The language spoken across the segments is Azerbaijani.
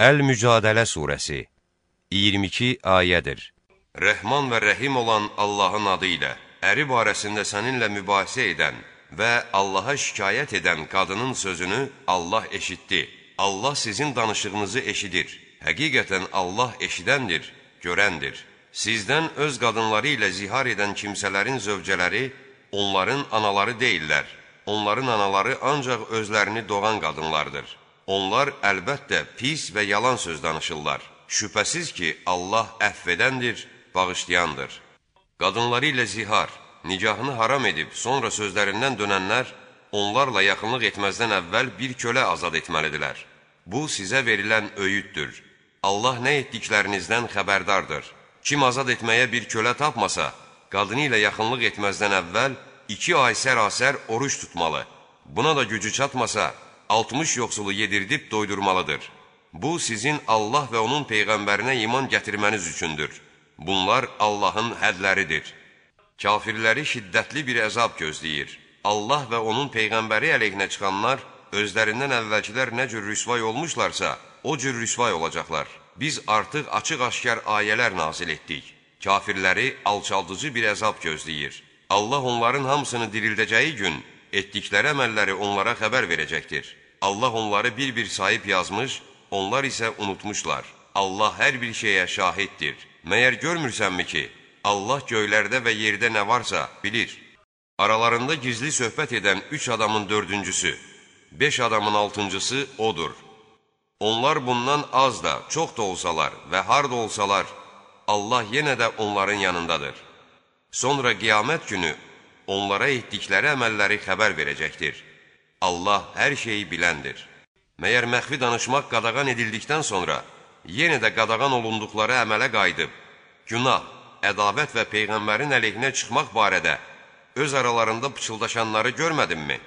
Əl-Mücadilə surəsi 22 ayədir. Rəhman və rəhim olan Allahın adı ilə, əri barəsində səninlə mübahisə edən və Allaha şikayət edən qadının sözünü Allah eşitdi. Allah sizin danışığınızı eşidir. Həqiqətən Allah eşidəndir, görəndir. Sizdən öz qadınları ilə zihar edən kimsələrin zövcələri onların anaları deyillər. Onların anaları ancaq özlərini doğan qadınlardır. Onlar əlbəttə pis və yalan söz danışırlar. Şübhəsiz ki, Allah əfv edəndir, bağışlayandır. Qadınları ilə zihar, nicahını haram edib, sonra sözlərindən dönənlər, onlarla yaxınlıq etməzdən əvvəl bir kölə azad etməlidirlər. Bu, sizə verilən öyüddür. Allah nə etdiklərinizdən xəbərdardır. Kim azad etməyə bir kölə tapmasa, qadını ilə yaxınlıq etməzdən əvvəl iki ay sərasər oruç tutmalı. Buna da gücü çatmasa, 60 yoxsulu yedirdib doydurmalıdır. Bu, sizin Allah və onun Peyğəmbərinə iman gətirməniz üçündür. Bunlar Allahın hədləridir. Kafirləri şiddətli bir əzab gözləyir. Allah və onun Peyğəmbəri əleyhinə çıxanlar özlərindən əvvəlkilər nə cür rüsvay olmuşlarsa, o cür rüsvay olacaqlar. Biz artıq açıq-aşkar ayələr nazil etdik. Kafirləri alçaldıcı bir əzab gözləyir. Allah onların hamısını dirildəcəyi gün etdikləri əməlləri onlara xəbər verəcəkdir. Allah onları bir-bir sayıb yazmış, onlar isə unutmuşlar. Allah hər bir şeyə şahiddir. Məyər görmürsənmi ki, Allah göylərdə və yerdə nə varsa bilir. Aralarında gizli söhbət edən üç adamın dördüncüsü, beş adamın altıncısı odur. Onlar bundan az da, çox da olsalar və harda olsalar, Allah yenə də onların yanındadır. Sonra qiyamət günü onlara etdikləri əməlləri xəbər verəcəkdir. Allah hər şeyi biləndir. Məyər məxvi danışmaq qadağan edildikdən sonra, yenə də qadağan olunduqları əmələ qayıdıb, günah, ədavət və Peyğəmbərin əleyhinə çıxmaq barədə öz aralarında pıçıldaşanları görmədinmi?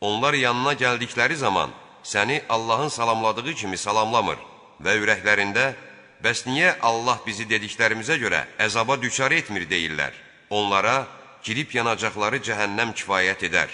Onlar yanına gəldikləri zaman səni Allahın salamladığı kimi salamlamır və ürəklərində, bəs niyə Allah bizi dediklərimizə görə əzaba düçar etmir deyirlər. Onlara girib yanacaqları cəhənnəm kifayət edər.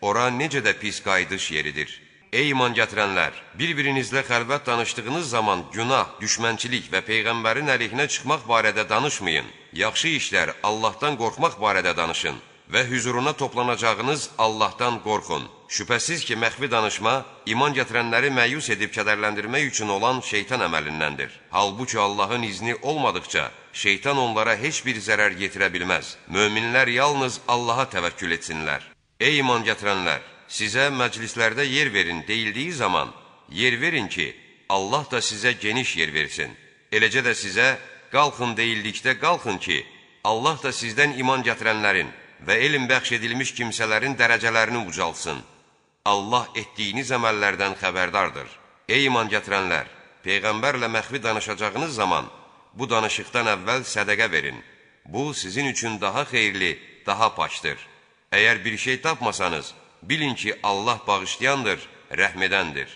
Ora necə də pis qayıdış yeridir. Ey iman gətirənlər, bir-birinizlə xəlvət danışdığınız zaman günah, düşmənçilik və Peyğəmbərin əleyhinə çıxmaq barədə danışmayın. Yaxşı işlər, Allahdan qorxmaq barədə danışın və hüzuruna toplanacağınız Allahdan qorxun. Şübhəsiz ki, məxvi danışma iman gətirənləri məyus edib kədərləndirmək üçün olan şeytan əməlindəndir. Halbuki Allahın izni olmadıqca, şeytan onlara heç bir zərər yetirə bilməz. Möminlər yalnız Allaha təvəkkül etsinlər. Ey iman gətirənlər! sizə məclislərdə yer verin deyildiyi zaman, yer verin ki, Allah da sizə geniş yer versin. Eləcə də sizə qalxın deyildikdə qalxın ki, Allah da sizdən iman gətirənlərin və elm bəxş edilmiş kimsələrin dərəcələrini ucalsın. Allah etdiyiniz əməllərdən xəbərdardır. Ey iman gətirənlər, Peyğəmbərlə məxvi danışacağınız zaman bu danışıqdan əvvəl sədəqə verin. Bu, sizin üçün daha xeyirli, daha paçdır. Əgər bir şey tapmasanız, bilin ki, Allah bağışlayandır, rəhmədəndir.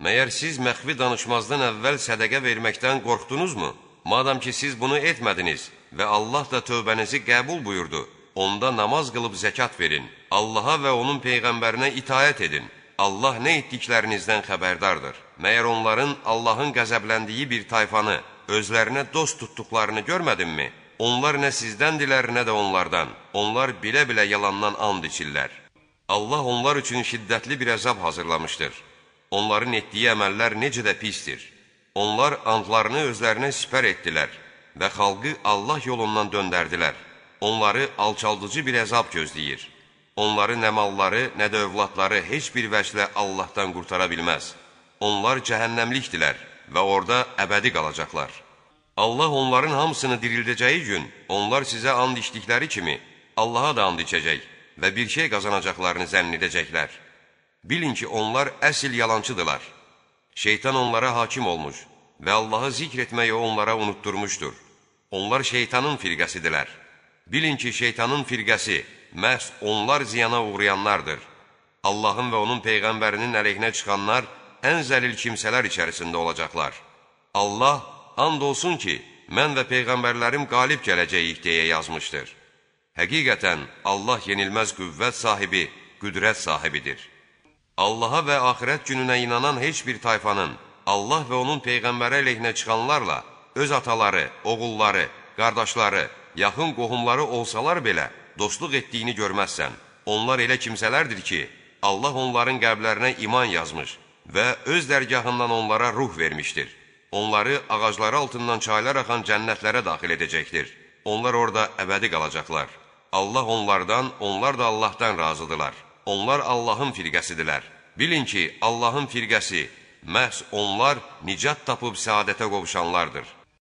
Məyər siz məxvi danışmazdan əvvəl sədəqə verməkdən qorxdunuzmu? Madam ki, siz bunu etmədiniz və Allah da tövbənizi qəbul buyurdu, onda namaz qılıb zəkat verin, Allaha və onun Peyğəmbərinə itayət edin. Allah nə etdiklərinizdən xəbərdardır. Məyər onların Allahın qəzəbləndiyi bir tayfanı, özlərinə dost tutduqlarını görmədinmi? Onlar nə sizdəndirlər, nə də onlardan. Onlar bilə-bilə yalandan and içirlər. Allah onlar üçün şiddətli bir əzab hazırlamışdır. Onların etdiyi əməllər necə də pistir. Onlar andlarını özlərinə sipər etdilər və xalqı Allah yolundan döndərdilər. Onları alçaldıcı bir əzab gözləyir. Onları nə malları, nə də övladları heç bir vəclə Allahdan qurtara bilməz. Onlar cəhənnəmlikdilər və orada əbədi qalacaqlar. Allah onların hamısını dirildəcəyi gün, onlar sizə and içdikləri kimi, Allaha da and içəcək və bir şey qazanacaqlarını zənn edəcəklər. Bilin ki, onlar əsl yalancıdırlar. Şeytan onlara hakim olmuş və Allahı zikr etməyi onlara unutturmuşdur. Onlar şeytanın firqəsidirlər. Bilin ki, şeytanın firqəsi məhz onlar ziyana uğrayanlardır. Allahın və onun Peyğəmbərinin əleyhinə çıxanlar ən zəlil kimsələr içərisində olacaqlar. Allah, and olsun ki, mən və Peyğəmbərlərim qalib gələcəyik deyə yazmışdır. Həqiqətən, Allah yenilməz qüvvət sahibi, qüdrət sahibidir. Allaha və axirət gününə inanan heç bir tayfanın Allah və onun Peyğəmbəri əleyhinə çıxanlarla öz ataları, oğulları, qardaşları, yaxın qohumları olsalar belə dostluq etdiyini görməzsən. Onlar elə kimsələrdir ki, Allah onların qəlblərinə iman yazmış və öz dərgahından onlara ruh vermişdir. Onları ağacları altından çaylar axan cənnətlərə daxil edəcəkdir. Onlar orada əbədi qalacaqlar. Allah onlardan, onlar da Allahdan razıdırlar. Onlar Allahın firqəsidirlər. Bilin ki, Allahın firqəsi məhz onlar nicat tapıb səadətə qovuşanlardır.